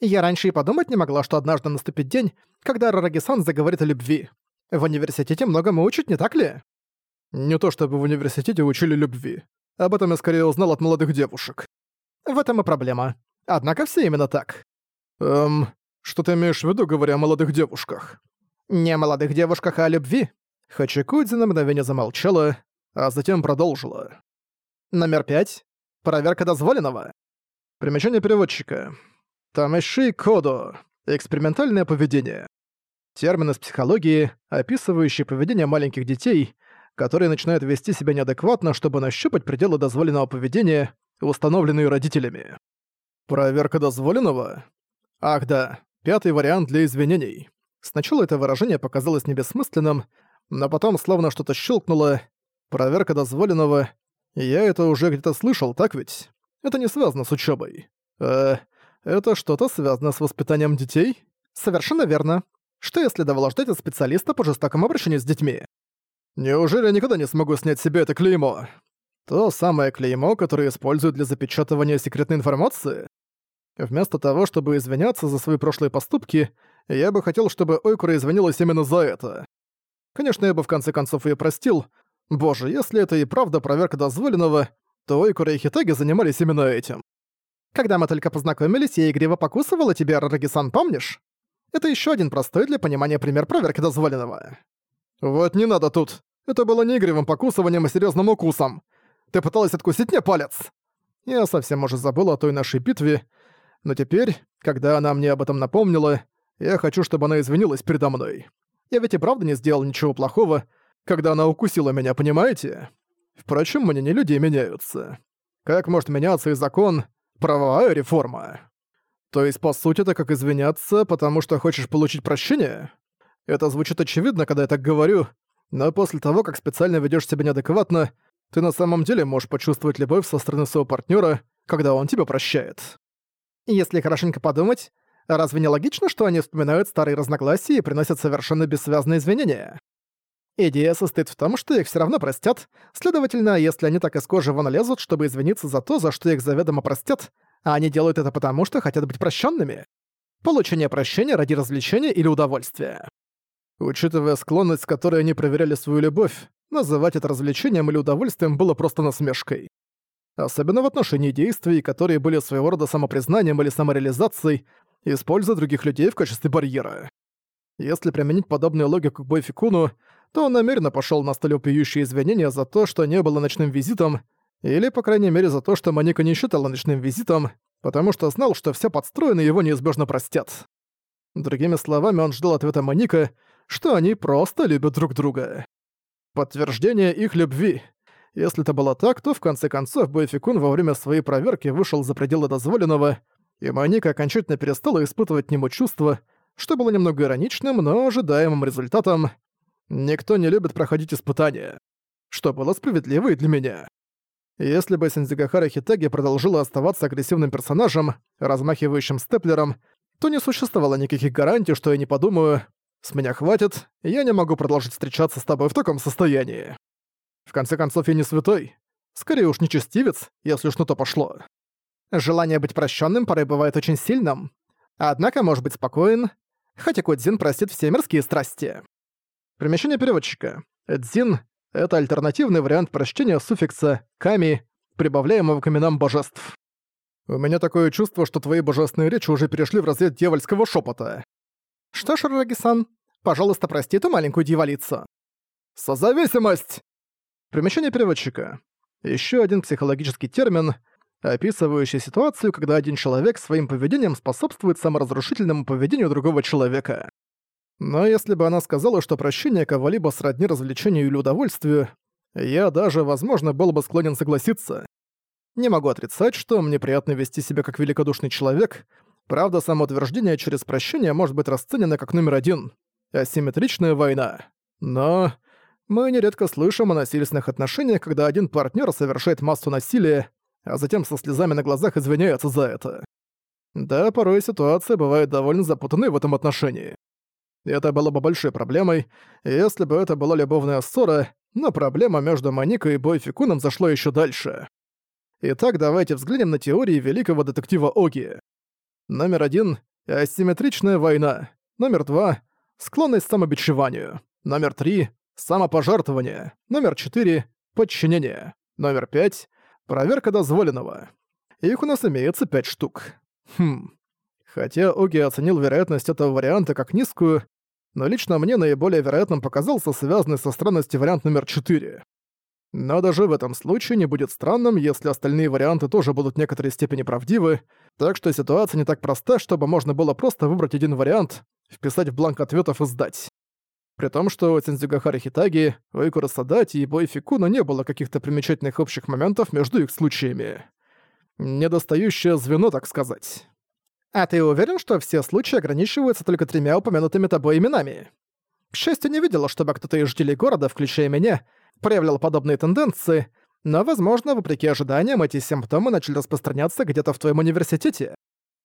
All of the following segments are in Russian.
Я раньше и подумать не могла, что однажды наступит день, когда Рарагисан заговорит о любви. В университете многому учат, не так ли? Не то чтобы в университете учили любви. Об этом я скорее узнал от молодых девушек. В этом и проблема. Однако все именно так. Эм, что ты имеешь в виду, говоря о молодых девушках? Не о молодых девушках, а о любви. Хачикудзи на мгновение замолчала, а затем продолжила. Номер пять. Проверка дозволенного. Примечание переводчика. Тамэши Кодо. Экспериментальное поведение. Термин из психологии, описывающий поведение маленьких детей, которые начинают вести себя неадекватно, чтобы нащупать пределы дозволенного поведения, установленные родителями. Проверка дозволенного? Ах да, пятый вариант для извинений. Сначала это выражение показалось мне бессмысленным, но потом словно что-то щелкнуло. Проверка дозволенного. Я это уже где-то слышал, так ведь? Это не связано с учебой. Э, это что-то связано с воспитанием детей? Совершенно верно. Что если следовало ждать от специалиста по жестокому обращению с детьми? Неужели я никогда не смогу снять себе это клеймо? То самое клеймо, которое используют для запечатывания секретной информации? Вместо того, чтобы извиняться за свои прошлые поступки, я бы хотел, чтобы Ойкура извинилась именно за это. Конечно, я бы в конце концов ее простил. Боже, если это и правда проверка дозволенного, то Ойкура и Хитаги занимались именно этим. Когда мы только познакомились, я игриво покусывала тебя, Рарагисан, помнишь? Это еще один простой для понимания пример проверки дозволенного. Вот не надо тут. Это было не игривым покусыванием, а серьезным укусом. Ты пыталась откусить мне палец. Я совсем уже забыл о той нашей битве, но теперь, когда она мне об этом напомнила, я хочу, чтобы она извинилась передо мной. Я ведь и правда не сделал ничего плохого, когда она укусила меня, понимаете? Впрочем, мне не люди меняются. Как может меняться и закон, правовая реформа. То есть, по сути, это как извиняться, потому что хочешь получить прощение? Это звучит очевидно, когда я так говорю, но после того, как специально ведёшь себя неадекватно, ты на самом деле можешь почувствовать любовь со стороны своего партнёра, когда он тебя прощает. Если хорошенько подумать, разве не логично, что они вспоминают старые разногласия и приносят совершенно бессвязные извинения? Идея состоит в том, что их все равно простят, следовательно, если они так из кожи вон лезут, чтобы извиниться за то, за что их заведомо простят, а они делают это потому, что хотят быть прощенными. Получение прощения ради развлечения или удовольствия. Учитывая склонность, с которой они проверяли свою любовь, называть это развлечением или удовольствием было просто насмешкой. Особенно в отношении действий, которые были своего рода самопризнанием или самореализацией, используя других людей в качестве барьера. Если применить подобную логику к Бойфикуну, то он намеренно пошёл на столь извинения за то, что не было ночным визитом, или, по крайней мере, за то, что Маника не считала ночным визитом, потому что знал, что все подстроено его неизбежно простят. Другими словами, он ждал ответа Маника, что они просто любят друг друга. Подтверждение их любви. Если это было так, то в конце концов Бойфикун во время своей проверки вышел за пределы дозволенного, и Маника окончательно перестала испытывать к нему чувства, что было немного ироничным, но ожидаемым результатом. Никто не любит проходить испытания. Что было справедливо и для меня. Если бы Синдзигахара Хитаги продолжила оставаться агрессивным персонажем, размахивающим степлером, то не существовало никаких гарантий, что я не подумаю «С меня хватит, я не могу продолжить встречаться с тобой в таком состоянии». В конце концов, я не святой. Скорее уж, нечестивец, если уж на то пошло. Желание быть прощенным порой бывает очень сильным, Однако может быть спокоен, хотя Кодзин простит все мирские страсти. Примещение переводчика. Дзин — это альтернативный вариант прочтения суффикса «ками», прибавляемого к именам божеств. У меня такое чувство, что твои божественные речи уже перешли в разряд дьявольского шепота. Что ж, Рагисан, пожалуйста, прости эту маленькую дьяволицу. Созависимость! Примещение переводчика. Еще один психологический термин — описывающий ситуацию, когда один человек своим поведением способствует саморазрушительному поведению другого человека. Но если бы она сказала, что прощение кого-либо сродни развлечению или удовольствию, я даже, возможно, был бы склонен согласиться. Не могу отрицать, что мне приятно вести себя как великодушный человек, правда, самоутверждение через прощение может быть расценено как номер один — асимметричная война. Но мы нередко слышим о насильственных отношениях, когда один партнер совершает массу насилия, а затем со слезами на глазах извиняется за это. Да, порой ситуация бывает довольно запутанной в этом отношении. Это было бы большой проблемой, если бы это была любовная ссора, но проблема между Маникой и Бойфикуном зашла еще дальше. Итак, давайте взглянем на теории великого детектива Оги. Номер один — асимметричная война. Номер два — склонность к самобичеванию. Номер три — самопожертвование. Номер четыре — подчинение. Номер пять — Проверка дозволенного. Их у нас имеется пять штук. Хм. Хотя Оги оценил вероятность этого варианта как низкую, но лично мне наиболее вероятным показался связанный со странностью вариант номер 4. Но даже в этом случае не будет странным, если остальные варианты тоже будут в некоторой степени правдивы, так что ситуация не так проста, чтобы можно было просто выбрать один вариант, вписать в бланк ответов и сдать. При том, что у Сензюгахара Хитаги, Ойкура Садати и Бойфикуна не было каких-то примечательных общих моментов между их случаями. Недостающее звено, так сказать. А ты уверен, что все случаи ограничиваются только тремя упомянутыми тобой именами? К счастью, не видела, чтобы кто-то из жителей города, включая меня, проявлял подобные тенденции, но, возможно, вопреки ожиданиям, эти симптомы начали распространяться где-то в твоем университете.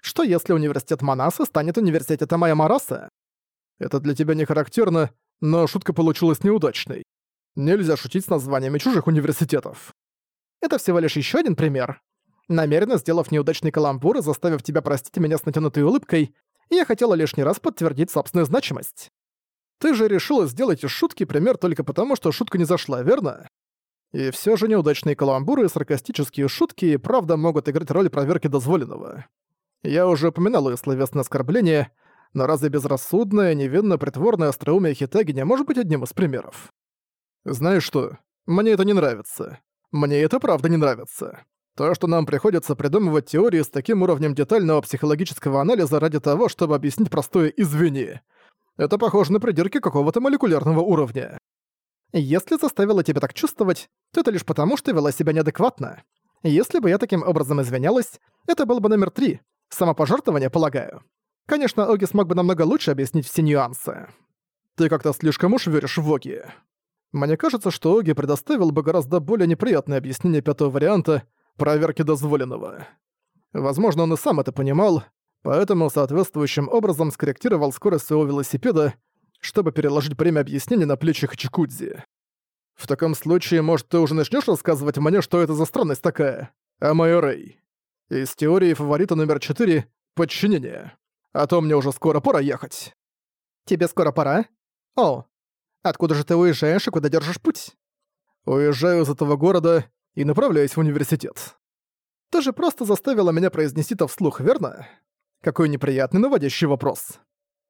Что если университет Манаса станет университетом Аймараса? Это для тебя не характерно, но шутка получилась неудачной. Нельзя шутить с названиями чужих университетов. Это всего лишь еще один пример. Намеренно сделав неудачный каламбур и заставив тебя простить меня с натянутой улыбкой, я хотела лишний раз подтвердить собственную значимость. Ты же решила сделать из шутки пример только потому, что шутка не зашла, верно? И все же неудачные каламбуры, саркастические шутки правда могут играть роль проверки дозволенного. Я уже упоминал её словесное оскорбление — но разве безрассудное, невинно притворное остроумие Хитаги не может быть одним из примеров? Знаешь что, мне это не нравится. Мне это правда не нравится. То, что нам приходится придумывать теории с таким уровнем детального психологического анализа ради того, чтобы объяснить простое «извини». Это похоже на придирки какого-то молекулярного уровня. Если заставило тебя так чувствовать, то это лишь потому, что вела себя неадекватно. Если бы я таким образом извинялась, это был бы номер три. Самопожертвование, полагаю. Конечно, Оги смог бы намного лучше объяснить все нюансы. Ты как-то слишком уж веришь в Оги. Мне кажется, что Оги предоставил бы гораздо более неприятное объяснение пятого варианта проверки дозволенного. Возможно, он и сам это понимал, поэтому соответствующим образом скорректировал скорость своего велосипеда, чтобы переложить время объяснения на плечи Хачикудзи. «В таком случае, может, ты уже начнешь рассказывать мне, что это за странность такая? А Майорей?» Из теории фаворита номер 4 — подчинение а то мне уже скоро пора ехать». «Тебе скоро пора? О, откуда же ты уезжаешь и куда держишь путь?» «Уезжаю из этого города и направляюсь в университет». «Ты же просто заставила меня произнести это вслух, верно?» «Какой неприятный наводящий вопрос».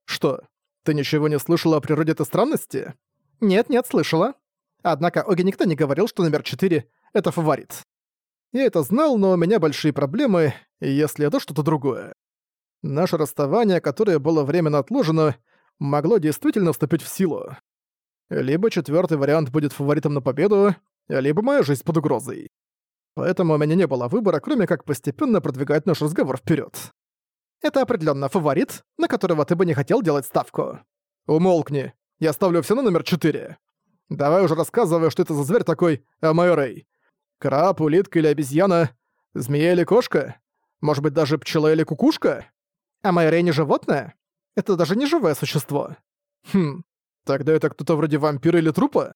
«Что, ты ничего не слышала о природе этой странности?» «Нет-нет, слышала. Однако Оги никто не говорил, что номер 4 — это фаворит. Я это знал, но у меня большие проблемы, если это что-то другое» наше расставание, которое было временно отложено, могло действительно вступить в силу. Либо четвертый вариант будет фаворитом на победу, либо моя жизнь под угрозой. Поэтому у меня не было выбора, кроме как постепенно продвигать наш разговор вперед. Это определенно фаворит, на которого ты бы не хотел делать ставку. Умолкни. Я ставлю все на номер четыре. Давай уже рассказывай, что это за зверь такой, э, Амайорей. Краб, улитка или обезьяна? Змея или кошка? Может быть, даже пчела или кукушка? А Майрея не животное? Это даже не живое существо. Хм, тогда это кто-то вроде вампира или трупа?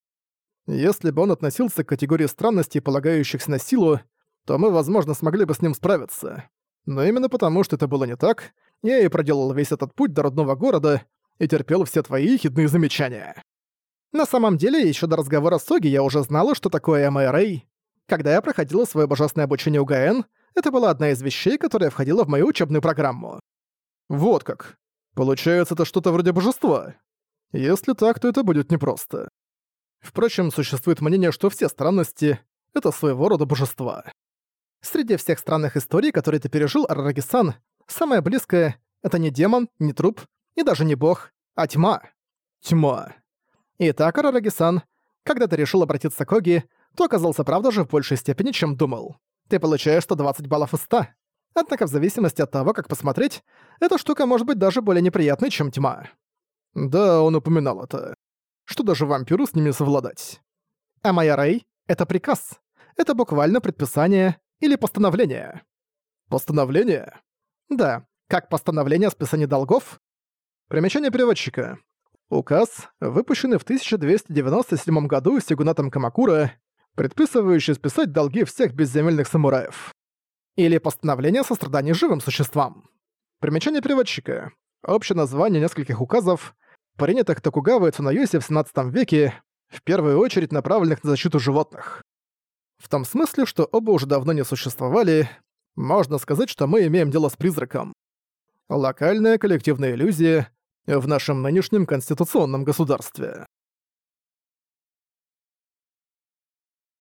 Если бы он относился к категории странностей, полагающихся на силу, то мы, возможно, смогли бы с ним справиться. Но именно потому, что это было не так, я и проделал весь этот путь до родного города и терпел все твои хитные замечания. На самом деле, еще до разговора с Соги я уже знала, что такое МРА. Когда я проходила свое божественное обучение у ГН, это была одна из вещей, которая входила в мою учебную программу. Вот как. Получается, это что-то вроде божества. Если так, то это будет непросто. Впрочем, существует мнение, что все странности — это своего рода божества. Среди всех странных историй, которые ты пережил, Арарагисан, самое близкое — это не демон, не труп и даже не бог, а тьма. Тьма. Итак, Арарагисан, когда ты решил обратиться к Оги, то оказался правда же в большей степени, чем думал. Ты получаешь 120 баллов из 100. Однако в зависимости от того, как посмотреть, эта штука может быть даже более неприятной, чем тьма. Да, он упоминал это. Что даже вампиру с ними совладать. А моя Рэй — это приказ. Это буквально предписание или постановление. Постановление? Да, как постановление о списании долгов. Примечание переводчика. Указ, выпущенный в 1297 году Сигунатом Камакура, предписывающий списать долги всех безземельных самураев или постановление сострадания живым существам. Примечание переводчика. Общее название нескольких указов, принятых Токугавой Цунаюси в 17 веке, в первую очередь направленных на защиту животных. В том смысле, что оба уже давно не существовали, можно сказать, что мы имеем дело с призраком. Локальная коллективная иллюзия в нашем нынешнем конституционном государстве.